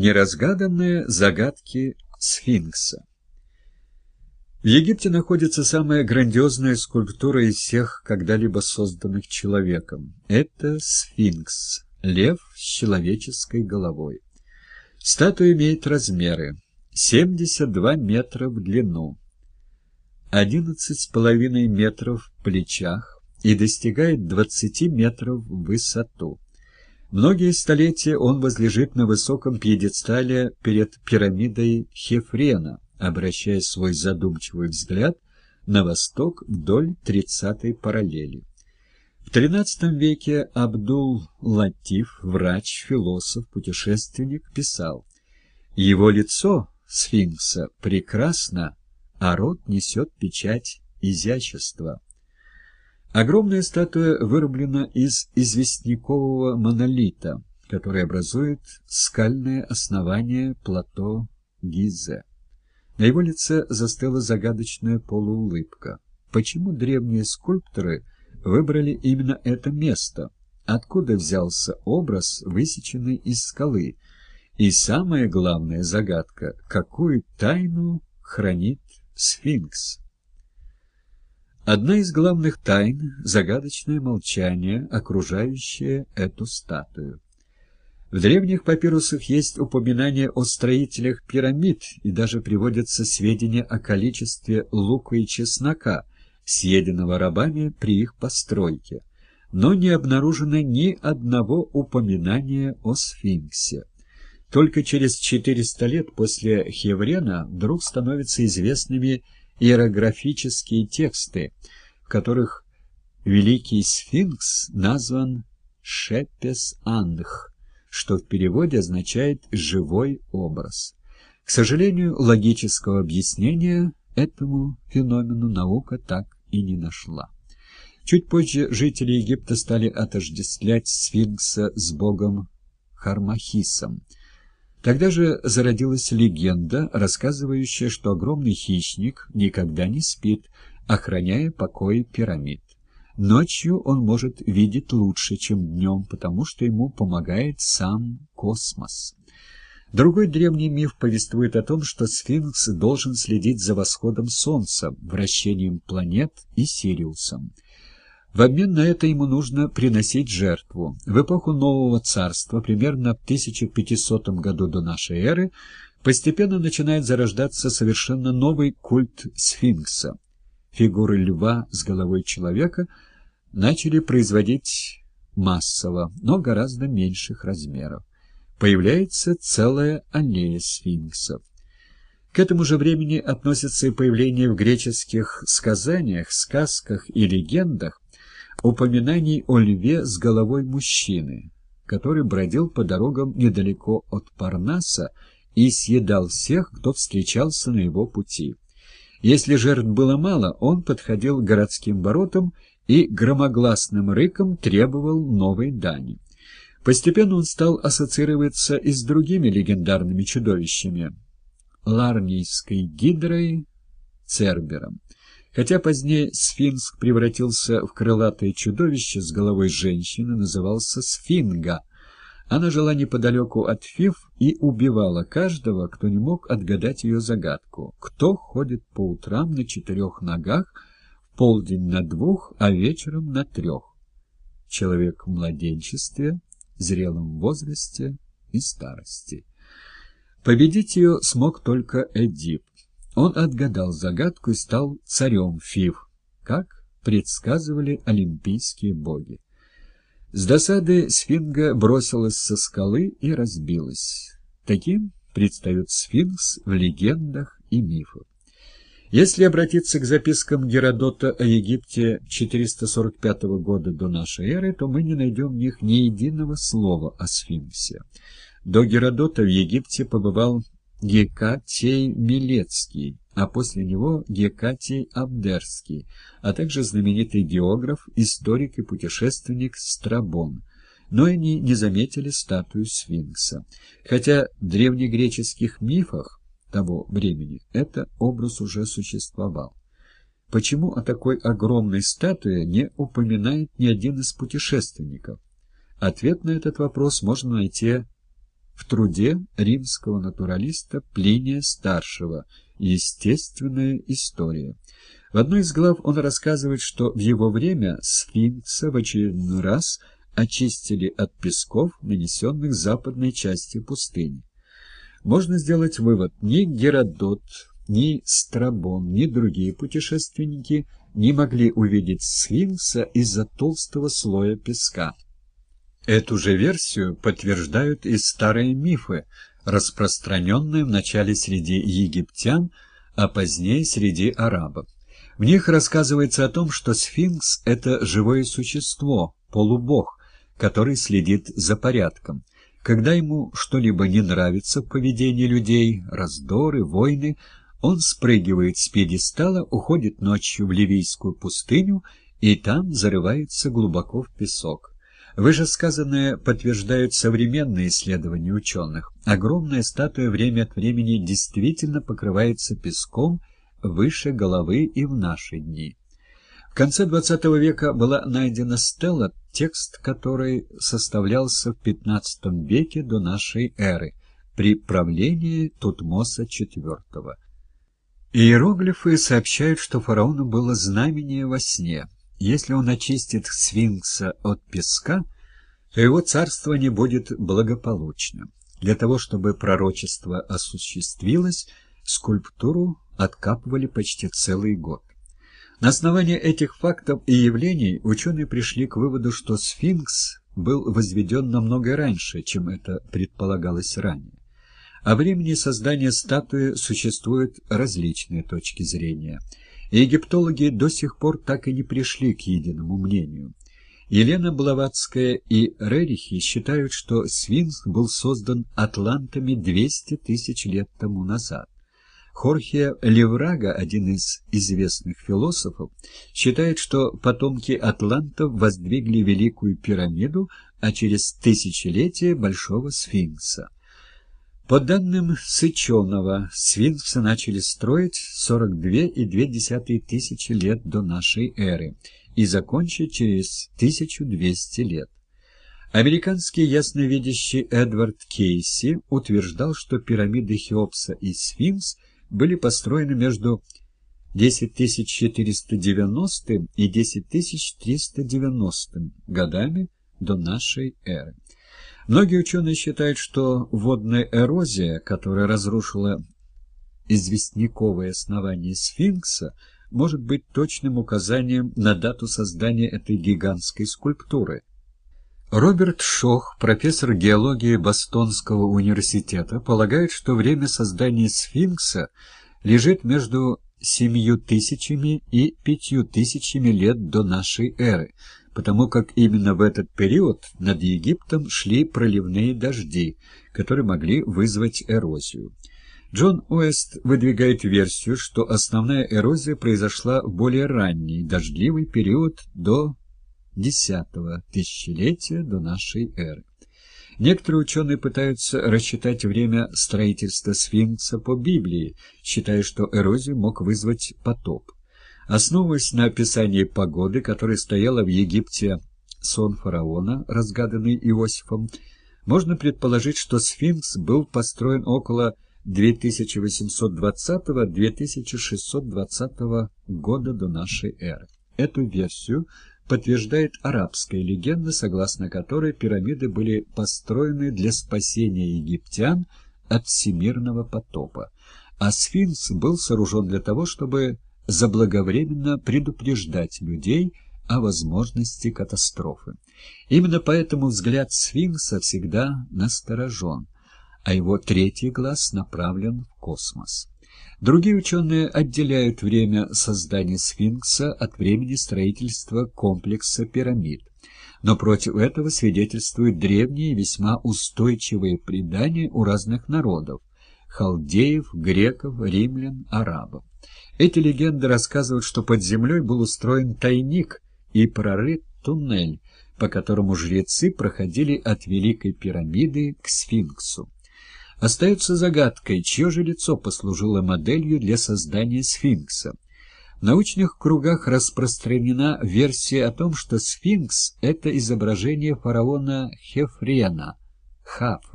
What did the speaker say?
Неразгаданные загадки сфинкса В Египте находится самая грандиозная скульптура из всех когда-либо созданных человеком. Это сфинкс, лев с человеческой головой. Статуя имеет размеры 72 метра в длину, 11,5 метров в плечах и достигает 20 метров в высоту. Многие столетия он возлежит на высоком пьедестале перед пирамидой Хефрена, обращая свой задумчивый взгляд на восток вдоль тридцатой параллели. В XIII веке Абдул-Латиф, врач, философ, путешественник, писал «Его лицо, сфинкса, прекрасно, а рот несет печать изящества». Огромная статуя вырублена из известнякового монолита, который образует скальное основание плато Гизе. На его лице застыла загадочная полуулыбка. Почему древние скульпторы выбрали именно это место? Откуда взялся образ, высеченный из скалы? И самая главная загадка — какую тайну хранит сфинкс? Одна из главных тайн — загадочное молчание, окружающее эту статую. В древних папирусах есть упоминания о строителях пирамид и даже приводятся сведения о количестве лука и чеснока, съеденного рабами при их постройке, но не обнаружено ни одного упоминания о сфинксе. Только через 400 лет после Хеврена вдруг становятся известными иерографические тексты, в которых Великий Сфинкс назван Шепес-Андх, что в переводе означает «живой образ». К сожалению, логического объяснения этому феномену наука так и не нашла. Чуть позже жители Египта стали отождествлять сфинкса с богом Хармахисом – Тогда же зародилась легенда, рассказывающая, что огромный хищник никогда не спит, охраняя покой пирамид. Ночью он может видеть лучше, чем днем, потому что ему помогает сам космос. Другой древний миф повествует о том, что сфинкс должен следить за восходом Солнца, вращением планет и Сириусом. В обмен на это ему нужно приносить жертву. В эпоху Нового Царства, примерно в 1500 году до нашей эры, постепенно начинает зарождаться совершенно новый культ сфинкса. Фигуры льва с головой человека начали производить массово, но гораздо меньших размеров. Появляется целая аллея сфинксов. К этому же времени относится и появление в греческих сказаниях, сказках и легендах упоминаний о льве с головой мужчины, который бродил по дорогам недалеко от Парнаса и съедал всех, кто встречался на его пути. Если жертв было мало, он подходил к городским воротам и громогласным рыком требовал новой дани. Постепенно он стал ассоциироваться и с другими легендарными чудовищами — Ларнийской гидрой, Цербером. Хотя позднее сфинкс превратился в крылатое чудовище с головой женщины, назывался сфинга. Она жила неподалеку от Фиф и убивала каждого, кто не мог отгадать ее загадку. Кто ходит по утрам на четырех ногах, в полдень на двух, а вечером на трех? Человек в младенчестве, зрелом возрасте и старости. Победить ее смог только Эдип. Он отгадал загадку и стал царем Фив, как предсказывали олимпийские боги. С досады сфинга бросилась со скалы и разбилась. Таким предстает сфинкс в легендах и мифах. Если обратиться к запискам Геродота о Египте 445 года до нашей эры, то мы не найдем в них ни единого слова о сфинксе. До Геродота в Египте побывал Гекатий Милецкий, а после него Гекатий Абдерский, а также знаменитый географ, историк и путешественник Страбон. Но они не заметили статую сфинкса. Хотя в древнегреческих мифах того времени этот образ уже существовал. Почему о такой огромной статуе не упоминает ни один из путешественников? Ответ на этот вопрос можно найти в труде римского натуралиста Плиния Старшего «Естественная история». В одной из глав он рассказывает, что в его время сфинкса в очередной раз очистили от песков, нанесенных западной части пустыни. Можно сделать вывод, ни Геродот, ни Страбон, ни другие путешественники не могли увидеть сфинкса из-за толстого слоя песка. Эту же версию подтверждают и старые мифы, распространенные вначале среди египтян, а позднее среди арабов. В них рассказывается о том, что сфинкс — это живое существо, полубог, который следит за порядком. Когда ему что-либо не нравится в поведении людей, раздоры, войны, он спрыгивает с пьедестала, уходит ночью в Ливийскую пустыню и там зарывается глубоко в песок. Вышесказанное подтверждают современные исследования ученых. Огромная статуя время от времени действительно покрывается песком выше головы и в наши дни. В конце XX века была найдена стела, текст которой составлялся в XV веке до нашей эры, при правлении Тутмоса IV. Иероглифы сообщают, что фараону было знамение во сне – если он очистит сфинкса от песка, то его царствование будет благополучным. Для того, чтобы пророчество осуществилось, скульптуру откапывали почти целый год. На основании этих фактов и явлений ученые пришли к выводу, что сфинкс был возведен намного раньше, чем это предполагалось ранее. О времени создания статуи существуют различные точки зрения – Египтологи до сих пор так и не пришли к единому мнению. Елена Блаватская и Рерихи считают, что Свинск был создан атлантами 200 тысяч лет тому назад. Хорхе Леврага, один из известных философов, считает, что потомки атлантов воздвигли Великую пирамиду, а через тысячелетие Большого Сфинкса. По данным Сыченого, сфинксы начали строить 42,2 тысячи лет до нашей эры и закончить через 1200 лет. Американский ясновидящий Эдвард Кейси утверждал, что пирамиды Хеопса и Сфинкс были построены между 10490 и 10390 годами до нашей эры. Многие ученые считают, что водная эрозия, которая разрушила известняковое основание сфинкса, может быть точным указанием на дату создания этой гигантской скульптуры. Роберт Шох, профессор геологии Бостонского университета, полагает, что время создания сфинкса лежит между семью тысячами и пятью тысячами лет до нашей эры, потому как именно в этот период над Египтом шли проливные дожди, которые могли вызвать эрозию. Джон Уэст выдвигает версию, что основная эрозия произошла в более ранний дождливый период до X тысячелетия до нашей эры. Некоторые ученые пытаются рассчитать время строительства сфинкса по Библии, считая, что эрозию мог вызвать потоп. Основываясь на описании погоды, которая стояла в Египте сон фараона, разгаданный Иосифом, можно предположить, что сфинкс был построен около 2820-2620 года до нашей эры. Эту версию подтверждает арабская легенда, согласно которой пирамиды были построены для спасения египтян от всемирного потопа, а сфинкс был сооружен для того, чтобы заблаговременно предупреждать людей о возможности катастрофы. Именно поэтому взгляд сфинкса всегда насторожен, а его третий глаз направлен в космос. Другие ученые отделяют время создания сфинкса от времени строительства комплекса пирамид. Но против этого свидетельствуют древние весьма устойчивые предания у разных народов – халдеев, греков, римлян, арабов. Эти легенды рассказывают, что под землей был устроен тайник и прорыт туннель, по которому жрецы проходили от Великой пирамиды к сфинксу. Остается загадкой, чье же лицо послужило моделью для создания сфинкса. В научных кругах распространена версия о том, что сфинкс — это изображение фараона Хефрена, Хафра.